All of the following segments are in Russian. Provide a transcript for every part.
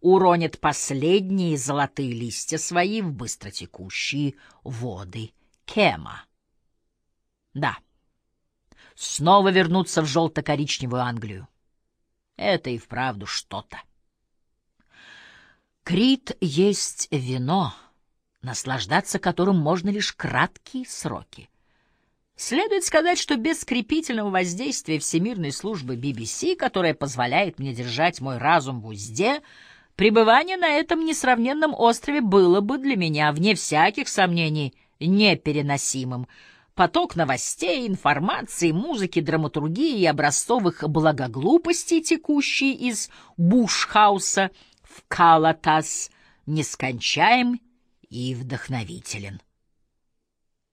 уронит последние золотые листья свои в быстротекущие воды Кема. Да, снова вернуться в желто-коричневую Англию. Это и вправду что-то. Крит есть вино, наслаждаться которым можно лишь краткие сроки. Следует сказать, что без скрепительного воздействия Всемирной службы BBC, которая позволяет мне держать мой разум в узде, пребывание на этом несравненном острове было бы для меня, вне всяких сомнений, непереносимым. Поток новостей, информации, музыки, драматургии и образцовых благоглупостей, текущий из Бушхауса в Калатас, нескончаем и вдохновителен.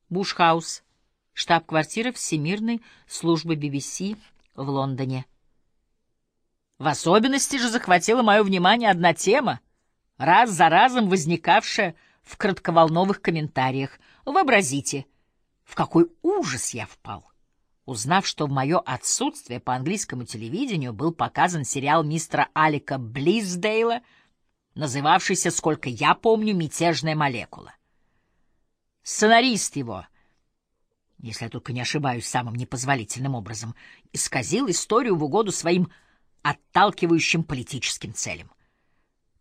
Бушхаус штаб-квартира Всемирной службы BBC в Лондоне. В особенности же захватила мое внимание одна тема, раз за разом возникавшая в кратковолновых комментариях. Вообразите, в какой ужас я впал, узнав, что в мое отсутствие по английскому телевидению был показан сериал мистера Алика Близдейла, называвшийся, сколько я помню, «Мятежная молекула». Сценарист его — если я только не ошибаюсь самым непозволительным образом, исказил историю в угоду своим отталкивающим политическим целям.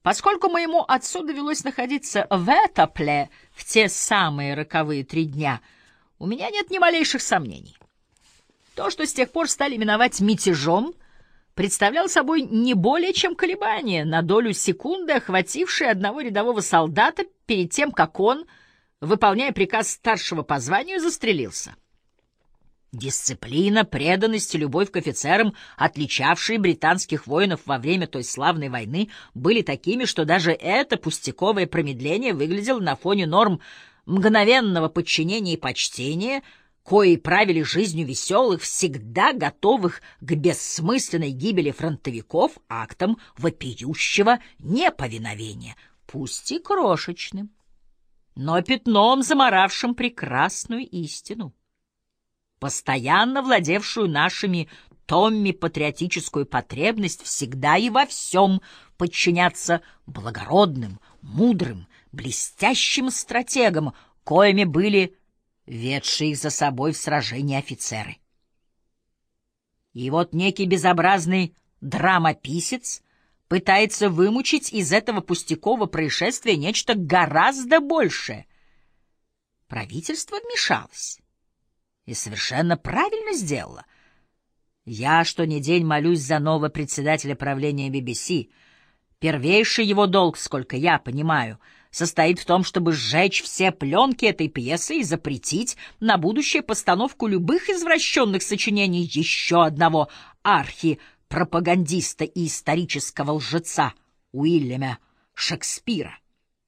Поскольку моему отцу довелось находиться в Этапле в те самые роковые три дня, у меня нет ни малейших сомнений. То, что с тех пор стали именовать мятежом, представлял собой не более чем колебание на долю секунды, охватившее одного рядового солдата перед тем, как он выполняя приказ старшего по званию, застрелился. Дисциплина, преданность и любовь к офицерам, отличавшие британских воинов во время той славной войны, были такими, что даже это пустяковое промедление выглядело на фоне норм мгновенного подчинения и почтения, кои правили жизнью веселых, всегда готовых к бессмысленной гибели фронтовиков актом вопиющего неповиновения, пусть и крошечным но пятном, заморавшим прекрасную истину, постоянно владевшую нашими Томми патриотическую потребность всегда и во всем подчиняться благородным, мудрым, блестящим стратегам, коими были ведшие их за собой в сражении офицеры. И вот некий безобразный драмописец пытается вымучить из этого пустякового происшествия нечто гораздо большее. Правительство вмешалось и совершенно правильно сделало. Я что ни день молюсь за нового председателя правления BBC. Первейший его долг, сколько я понимаю, состоит в том, чтобы сжечь все пленки этой пьесы и запретить на будущее постановку любых извращенных сочинений еще одного архи пропагандиста и исторического лжеца Уильяма Шекспира,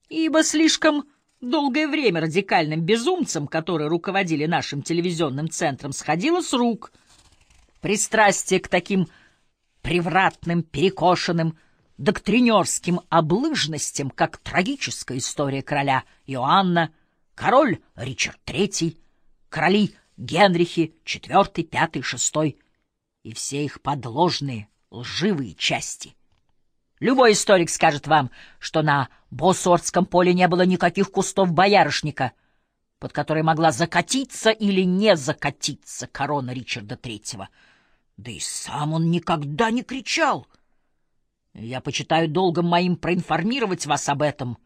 ибо слишком долгое время радикальным безумцам, которые руководили нашим телевизионным центром, сходило с рук. Пристрастие к таким превратным, перекошенным, доктринерским облыжностям, как трагическая история короля Иоанна, король Ричард III, короли Генрихи IV, V, VI, и все их подложные, лживые части. Любой историк скажет вам, что на Босордском поле не было никаких кустов боярышника, под которые могла закатиться или не закатиться корона Ричарда Третьего. Да и сам он никогда не кричал. Я почитаю долгом моим проинформировать вас об этом,